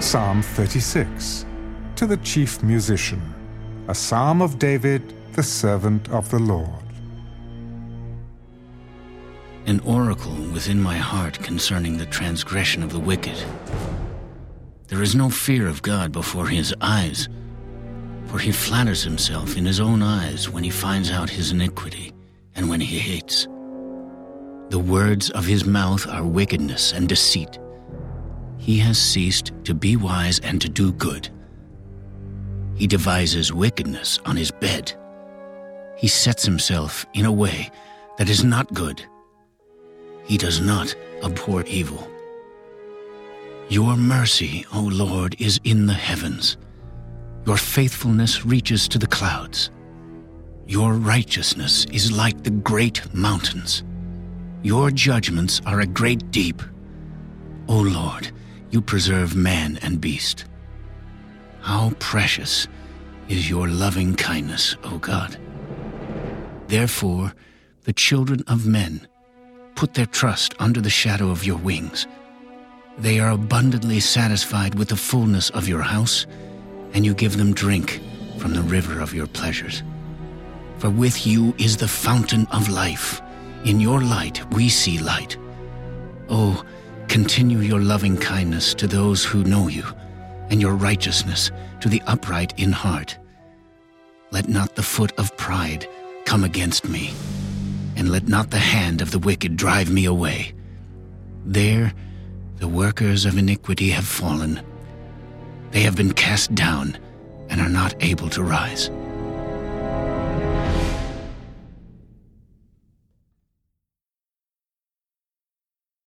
Psalm 36 To the Chief Musician, a psalm of David, the servant of the Lord. An oracle within my heart concerning the transgression of the wicked. There is no fear of God before his eyes, for he flatters himself in his own eyes when he finds out his iniquity and when he hates. The words of his mouth are wickedness and deceit. He has ceased to be wise and to do good. He devises wickedness on his bed. He sets himself in a way that is not good. He does not abhor evil. Your mercy, O Lord, is in the heavens. Your faithfulness reaches to the clouds. Your righteousness is like the great mountains. Your judgments are a great deep. O Lord, you preserve man and beast. How precious is your loving kindness, O God. Therefore, the children of men put their trust under the shadow of your wings. They are abundantly satisfied with the fullness of your house, and you give them drink from the river of your pleasures. For with you is the fountain of life. In your light we see light. Oh, continue your loving kindness to those who know you, and your righteousness to the upright in heart. Let not the foot of pride come against me, and let not the hand of the wicked drive me away. There the workers of iniquity have fallen. They have been cast down and are not able to rise.